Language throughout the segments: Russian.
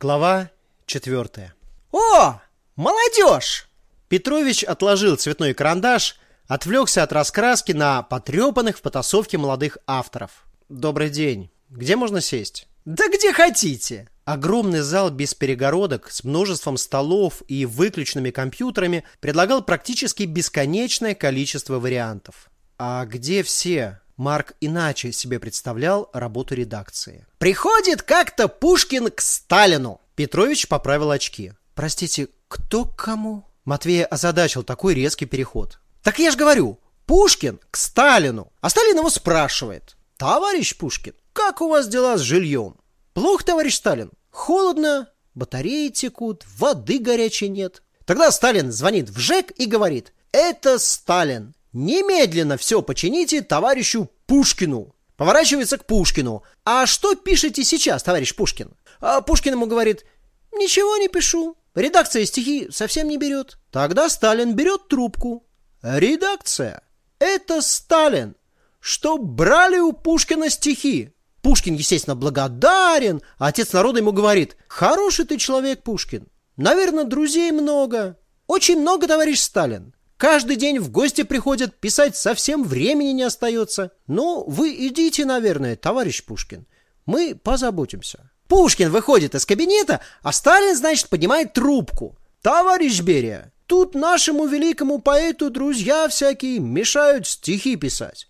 Глава четвертая. О, молодежь! Петрович отложил цветной карандаш, отвлекся от раскраски на потрепанных в потасовке молодых авторов. Добрый день. Где можно сесть? Да где хотите. Огромный зал без перегородок с множеством столов и выключенными компьютерами предлагал практически бесконечное количество вариантов. А где все? Марк иначе себе представлял работу редакции. Приходит как-то Пушкин к Сталину. Петрович поправил очки. Простите, кто к кому? Матвея озадачил такой резкий переход. Так я же говорю, Пушкин к Сталину. А Сталин его спрашивает. Товарищ Пушкин, как у вас дела с жильем? Плохо, товарищ Сталин. Холодно, батареи текут, воды горячей нет. Тогда Сталин звонит в ЖЭК и говорит, это Сталин, Немедленно все почините товарищу Пушкину. Поворачивается к Пушкину. А что пишете сейчас, товарищ Пушкин? А Пушкин ему говорит, ничего не пишу. Редакция стихи совсем не берет. Тогда Сталин берет трубку. Редакция. Это Сталин. Что брали у Пушкина стихи. Пушкин, естественно, благодарен, отец народа ему говорит, хороший ты человек, Пушкин. Наверное, друзей много. Очень много, товарищ Сталин. Каждый день в гости приходят, писать совсем времени не остается. Ну, вы идите, наверное, товарищ Пушкин. Мы позаботимся. Пушкин выходит из кабинета, а Сталин, значит, поднимает трубку. Товарищ Берия, тут нашему великому поэту друзья всякие мешают стихи писать.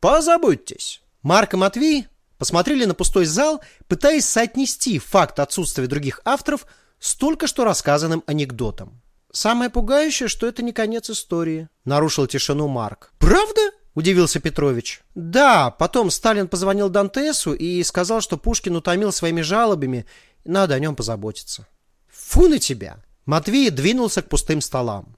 Позаботьтесь. Марк и Матвей посмотрели на пустой зал, пытаясь соотнести факт отсутствия других авторов с только что рассказанным анекдотом. Самое пугающее, что это не конец истории. Нарушил тишину Марк. Правда? Удивился Петрович. Да, потом Сталин позвонил Дантесу и сказал, что Пушкин утомил своими жалобами, надо о нем позаботиться. Фу на тебя! Матвей двинулся к пустым столам.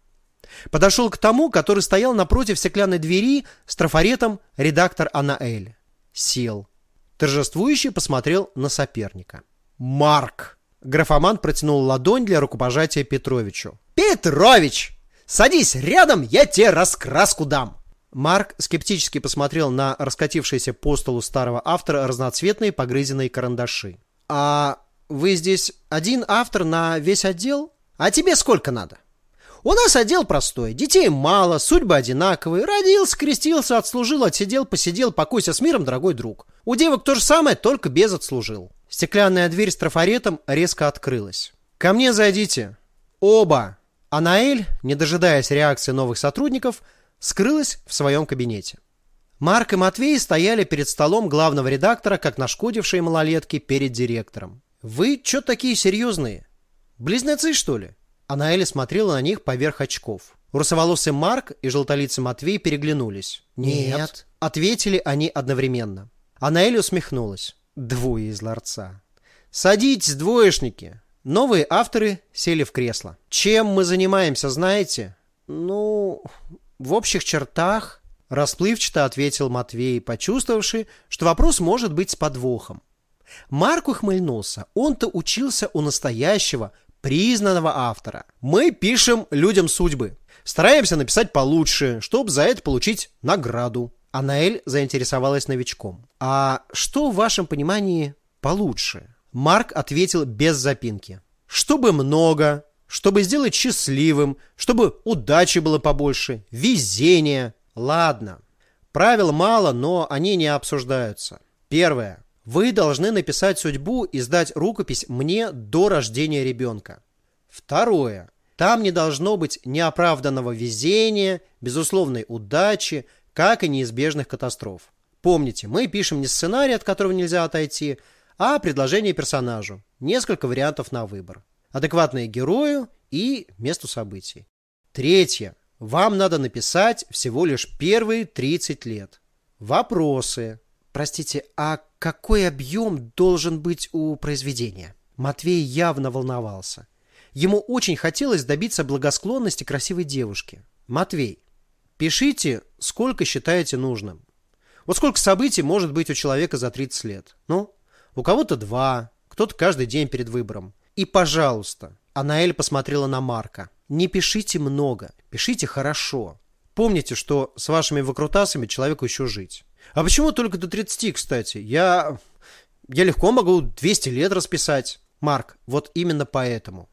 Подошел к тому, который стоял напротив стеклянной двери с трафаретом редактор Анаэль. Сел. Торжествующе посмотрел на соперника. «Марк!» Графоман протянул ладонь для рукопожатия Петровичу. «Петрович, садись рядом, я тебе раскраску дам!» Марк скептически посмотрел на раскатившиеся по столу старого автора разноцветные погрызенные карандаши. «А вы здесь один автор на весь отдел? А тебе сколько надо?» У нас отдел простой, детей мало, судьбы одинаковые. Родился, крестился, отслужил, отсидел, посидел, покойся с миром, дорогой друг. У девок то же самое, только без отслужил. Стеклянная дверь с трафаретом резко открылась. «Ко мне зайдите. Оба!» Анаэль, не дожидаясь реакции новых сотрудников, скрылась в своем кабинете. Марк и Матвей стояли перед столом главного редактора, как нашкодившие малолетки перед директором. «Вы чё такие серьезные? Близнецы, что ли?» Анаэль смотрела на них поверх очков. Русоволосый Марк и желтолицый Матвей переглянулись. «Нет», Нет. — ответили они одновременно. Анаэль усмехнулась. Двое из ларца. «Садитесь, двоечники!» Новые авторы сели в кресло. Чем мы занимаемся, знаете? Ну, в общих чертах, расплывчато ответил Матвей, почувствовавший, что вопрос может быть с подвохом. Марк ухмыльнулся. Он-то учился у настоящего, признанного автора. Мы пишем людям судьбы. Стараемся написать получше, чтобы за это получить награду. Анаэль заинтересовалась новичком. А что в вашем понимании получше? Марк ответил без запинки. Чтобы много, чтобы сделать счастливым, чтобы удачи было побольше, везения. Ладно. Правил мало, но они не обсуждаются. Первое. Вы должны написать судьбу и сдать рукопись мне до рождения ребенка. Второе. Там не должно быть неоправданного везения, безусловной удачи, как и неизбежных катастроф. Помните, мы пишем не сценарий, от которого нельзя отойти, а предложение персонажу. Несколько вариантов на выбор. Адекватные герою и месту событий. Третье. Вам надо написать всего лишь первые 30 лет. Вопросы. Простите, а какой объем должен быть у произведения? Матвей явно волновался. Ему очень хотелось добиться благосклонности красивой девушки. Матвей, пишите, сколько считаете нужным. Вот сколько событий может быть у человека за 30 лет? Ну, у кого-то два, кто-то каждый день перед выбором. И, пожалуйста, Анаэль посмотрела на Марка. Не пишите много, пишите хорошо. Помните, что с вашими выкрутасами человеку еще жить. А почему только до 30, кстати? Я... Я легко могу 200 лет расписать. Марк, вот именно поэтому.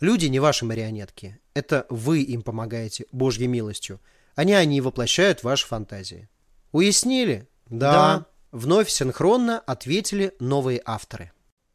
Люди не ваши марионетки. Это вы им помогаете Божьей милостью, не они воплощают ваши фантазии. Уяснили? Да. Вновь синхронно ответили новые авторы.